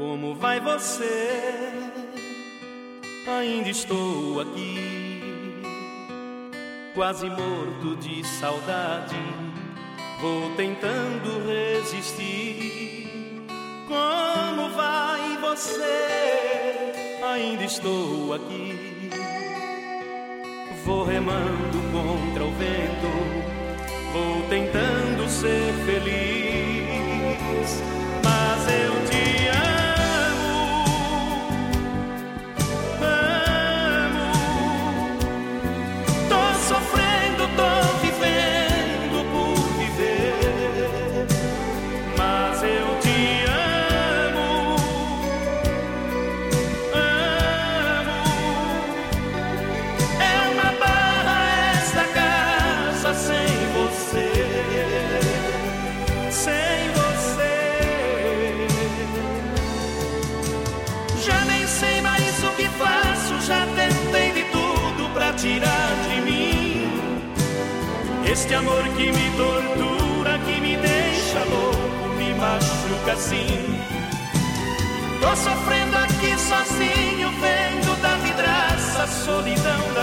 Como vai você? Ainda estou aqui, quase morto de saudade. Vou tentando resistir. Como vai você? Ainda estou aqui, vou remando contra o vento. Vou tentando tirar de mim este amor que me tortura, que me deixa louco, me machuca assim. Tô sofrendo aqui sozinho, vendo da vidraça, solidão da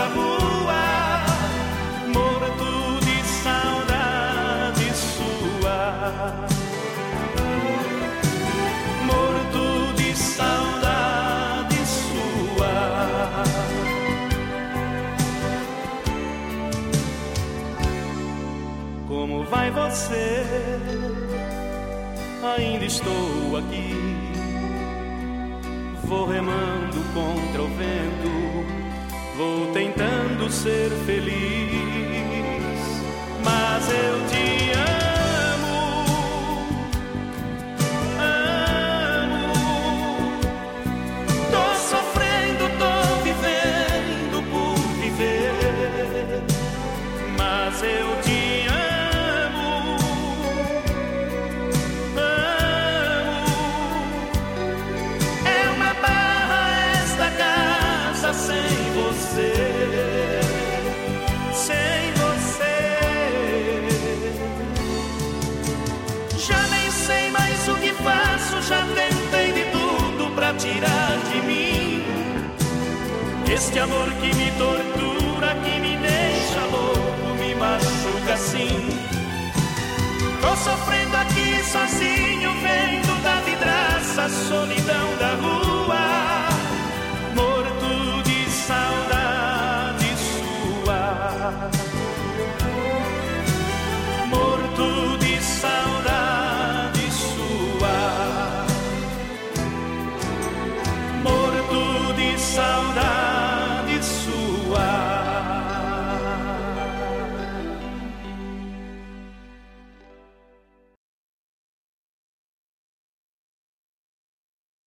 vai você? Ainda estou aqui. Vou remando contra o vento, vou tentando ser feliz, mas eu te amo. Amo. Tirar de mim este amor que me tortura, que me deixa louco, me machuca assim. Tô sofrendo